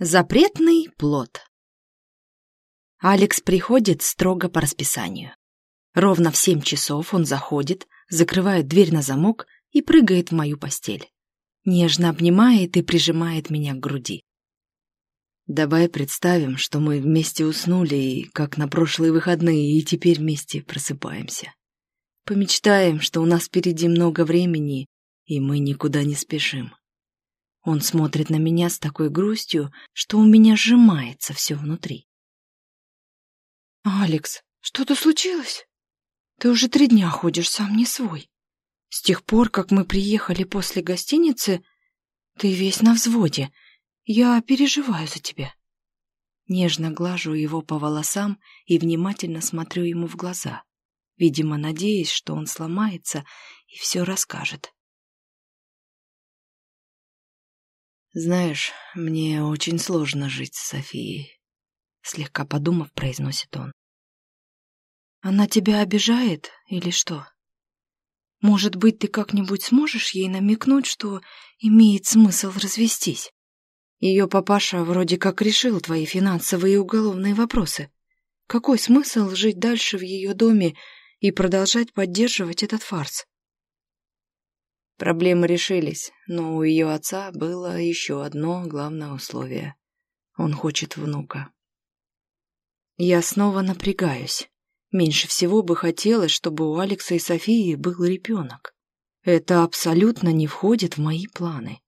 Запретный плод. Алекс приходит строго по расписанию. Ровно в семь часов он заходит, закрывает дверь на замок и прыгает в мою постель. Нежно обнимает и прижимает меня к груди. Давай представим, что мы вместе уснули, и как на прошлые выходные, и теперь вместе просыпаемся. Помечтаем, что у нас впереди много времени, и мы никуда не спешим. Он смотрит на меня с такой грустью, что у меня сжимается все внутри. «Алекс, что-то случилось? Ты уже три дня ходишь сам не свой. С тех пор, как мы приехали после гостиницы, ты весь на взводе. Я переживаю за тебя». Нежно глажу его по волосам и внимательно смотрю ему в глаза, видимо, надеясь, что он сломается и все расскажет. «Знаешь, мне очень сложно жить с Софией», — слегка подумав, произносит он. «Она тебя обижает или что? Может быть, ты как-нибудь сможешь ей намекнуть, что имеет смысл развестись? Ее папаша вроде как решил твои финансовые и уголовные вопросы. Какой смысл жить дальше в ее доме и продолжать поддерживать этот фарс?» Проблемы решились, но у ее отца было еще одно главное условие. Он хочет внука. Я снова напрягаюсь. Меньше всего бы хотелось, чтобы у Алекса и Софии был ребенок. Это абсолютно не входит в мои планы.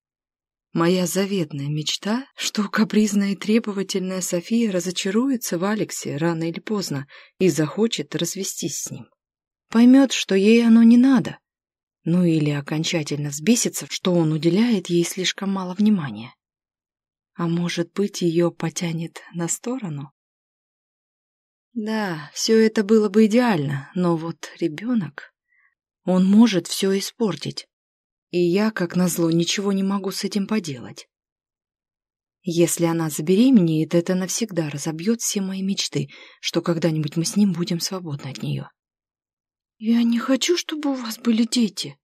Моя заветная мечта, что капризная и требовательная София разочаруется в Алексе рано или поздно и захочет развестись с ним. Поймет, что ей оно не надо, ну или окончательно взбесится, что он уделяет ей слишком мало внимания. А может быть, ее потянет на сторону? Да, все это было бы идеально, но вот ребенок... Он может все испортить. И я, как назло, ничего не могу с этим поделать. Если она забеременеет, это навсегда разобьет все мои мечты, что когда-нибудь мы с ним будем свободны от нее. «Я не хочу, чтобы у вас были дети.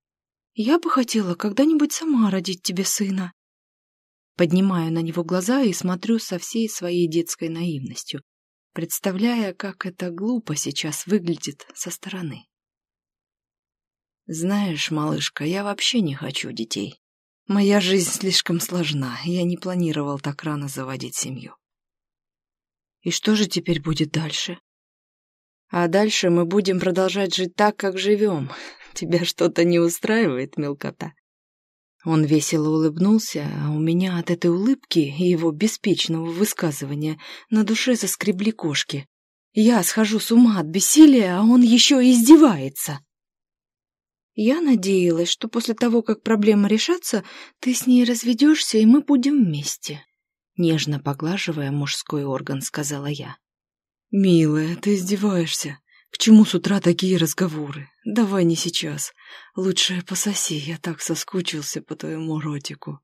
Я бы хотела когда-нибудь сама родить тебе сына». Поднимаю на него глаза и смотрю со всей своей детской наивностью, представляя, как это глупо сейчас выглядит со стороны. «Знаешь, малышка, я вообще не хочу детей. Моя жизнь слишком сложна, я не планировал так рано заводить семью». «И что же теперь будет дальше?» А дальше мы будем продолжать жить так, как живем. Тебя что-то не устраивает, мелкота?» Он весело улыбнулся, а у меня от этой улыбки и его беспечного высказывания на душе заскребли кошки. Я схожу с ума от бессилия, а он еще издевается. Я надеялась, что после того, как проблема решатся, ты с ней разведешься, и мы будем вместе. Нежно поглаживая мужской орган, сказала я. «Милая, ты издеваешься. К чему с утра такие разговоры? Давай не сейчас. Лучше пососи, я так соскучился по твоему ротику».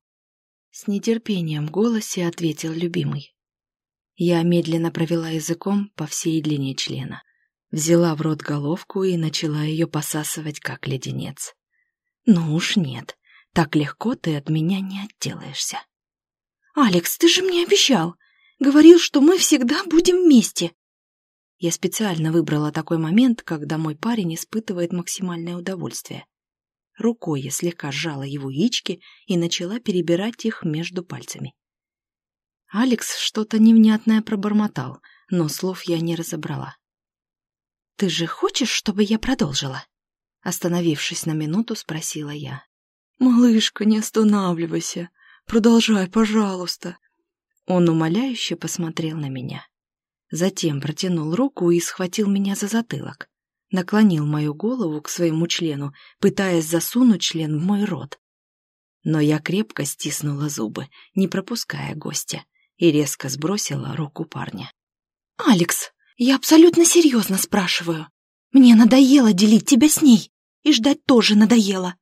С нетерпением в голосе ответил любимый. Я медленно провела языком по всей длине члена. Взяла в рот головку и начала ее посасывать, как леденец. «Ну уж нет, так легко ты от меня не отделаешься». «Алекс, ты же мне обещал! Говорил, что мы всегда будем вместе!» Я специально выбрала такой момент, когда мой парень испытывает максимальное удовольствие. Рукой я слегка сжала его яички и начала перебирать их между пальцами. Алекс что-то невнятное пробормотал, но слов я не разобрала. «Ты же хочешь, чтобы я продолжила?» Остановившись на минуту, спросила я. «Малышка, не останавливайся. Продолжай, пожалуйста». Он умоляюще посмотрел на меня. Затем протянул руку и схватил меня за затылок. Наклонил мою голову к своему члену, пытаясь засунуть член в мой рот. Но я крепко стиснула зубы, не пропуская гостя, и резко сбросила руку парня. «Алекс, я абсолютно серьезно спрашиваю. Мне надоело делить тебя с ней, и ждать тоже надоело».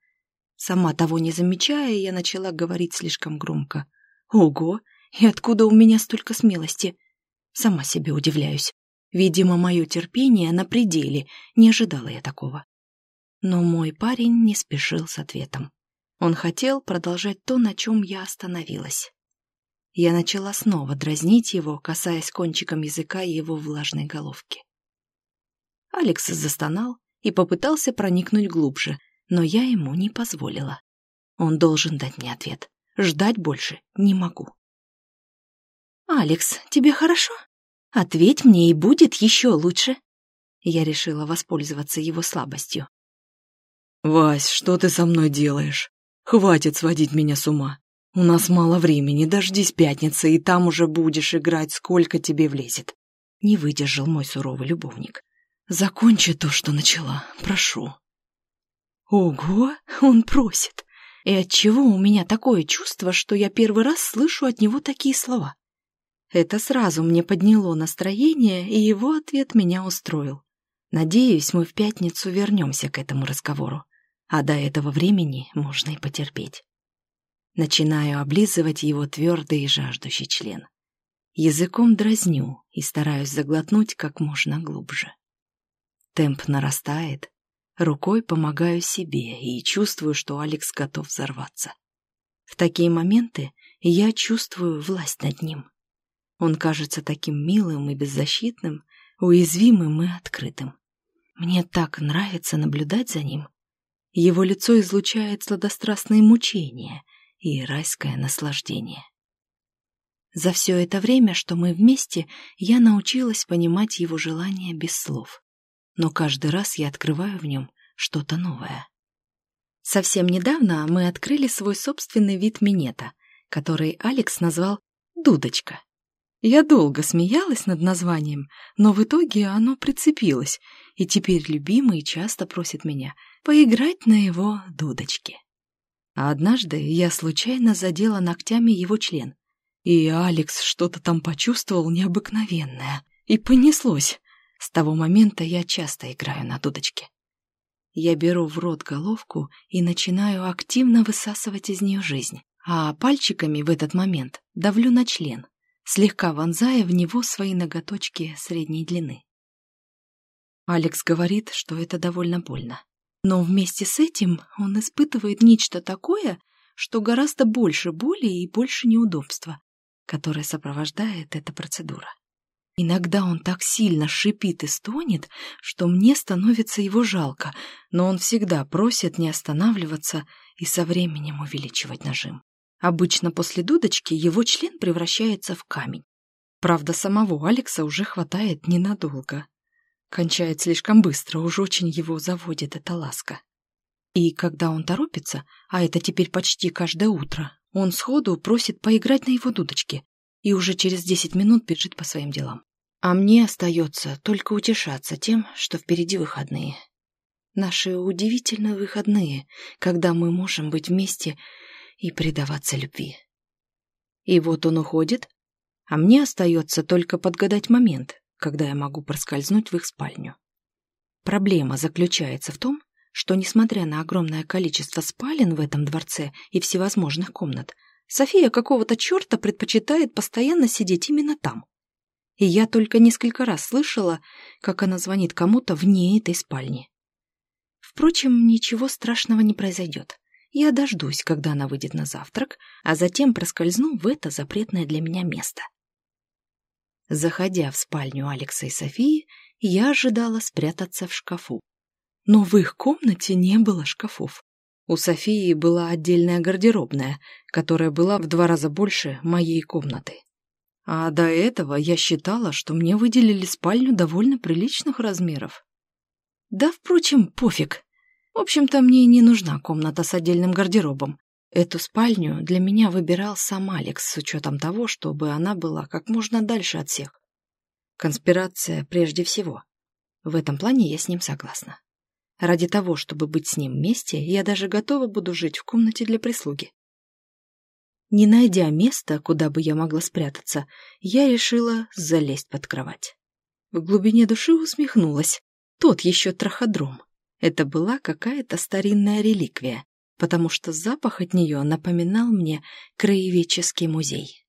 Сама того не замечая, я начала говорить слишком громко. «Ого! И откуда у меня столько смелости?» Сама себе удивляюсь. Видимо, мое терпение на пределе, не ожидала я такого. Но мой парень не спешил с ответом. Он хотел продолжать то, на чем я остановилась. Я начала снова дразнить его, касаясь кончиком языка его влажной головки. Алекс застонал и попытался проникнуть глубже, но я ему не позволила. Он должен дать мне ответ. Ждать больше не могу. «Алекс, тебе хорошо? Ответь мне, и будет еще лучше». Я решила воспользоваться его слабостью. «Вась, что ты со мной делаешь? Хватит сводить меня с ума. У нас мало времени, дождись пятницы, и там уже будешь играть, сколько тебе влезет». Не выдержал мой суровый любовник. «Закончи то, что начала, прошу». Ого, он просит. И отчего у меня такое чувство, что я первый раз слышу от него такие слова? Это сразу мне подняло настроение, и его ответ меня устроил. Надеюсь, мы в пятницу вернемся к этому разговору а до этого времени можно и потерпеть. Начинаю облизывать его твердый и жаждущий член. Языком дразню и стараюсь заглотнуть как можно глубже. Темп нарастает, рукой помогаю себе и чувствую, что Алекс готов взорваться. В такие моменты я чувствую власть над ним. Он кажется таким милым и беззащитным, уязвимым и открытым. Мне так нравится наблюдать за ним, его лицо излучает сладострастные мучения и райское наслаждение. За все это время, что мы вместе, я научилась понимать его желания без слов. Но каждый раз я открываю в нем что-то новое. Совсем недавно мы открыли свой собственный вид минета, который Алекс назвал «дудочка». Я долго смеялась над названием, но в итоге оно прицепилось, и теперь любимый часто просит меня поиграть на его дудочке. А однажды я случайно задела ногтями его член, и Алекс что-то там почувствовал необыкновенное, и понеслось. С того момента я часто играю на дудочке. Я беру в рот головку и начинаю активно высасывать из нее жизнь, а пальчиками в этот момент давлю на член, слегка вонзая в него свои ноготочки средней длины. Алекс говорит, что это довольно больно. Но вместе с этим он испытывает нечто такое, что гораздо больше боли и больше неудобства, которое сопровождает эта процедура. Иногда он так сильно шипит и стонет, что мне становится его жалко, но он всегда просит не останавливаться и со временем увеличивать нажим. Обычно после дудочки его член превращается в камень. Правда, самого Алекса уже хватает ненадолго. Кончает слишком быстро, уж очень его заводит эта ласка. И когда он торопится, а это теперь почти каждое утро, он сходу просит поиграть на его дудочке и уже через десять минут бежит по своим делам. А мне остается только утешаться тем, что впереди выходные. Наши удивительные выходные, когда мы можем быть вместе и предаваться любви. И вот он уходит, а мне остается только подгадать момент, когда я могу проскользнуть в их спальню. Проблема заключается в том, что, несмотря на огромное количество спален в этом дворце и всевозможных комнат, София какого-то черта предпочитает постоянно сидеть именно там. И я только несколько раз слышала, как она звонит кому-то вне этой спальни. Впрочем, ничего страшного не произойдет. Я дождусь, когда она выйдет на завтрак, а затем проскользну в это запретное для меня место. Заходя в спальню Алекса и Софии, я ожидала спрятаться в шкафу. Но в их комнате не было шкафов. У Софии была отдельная гардеробная, которая была в два раза больше моей комнаты. А до этого я считала, что мне выделили спальню довольно приличных размеров. Да, впрочем, пофиг. В общем-то, мне не нужна комната с отдельным гардеробом. Эту спальню для меня выбирал сам Алекс с учетом того, чтобы она была как можно дальше от всех. Конспирация прежде всего. В этом плане я с ним согласна. Ради того, чтобы быть с ним вместе, я даже готова буду жить в комнате для прислуги. Не найдя места, куда бы я могла спрятаться, я решила залезть под кровать. В глубине души усмехнулась. Тот еще траходром. Это была какая-то старинная реликвия, потому что запах от нее напоминал мне краеведческий музей.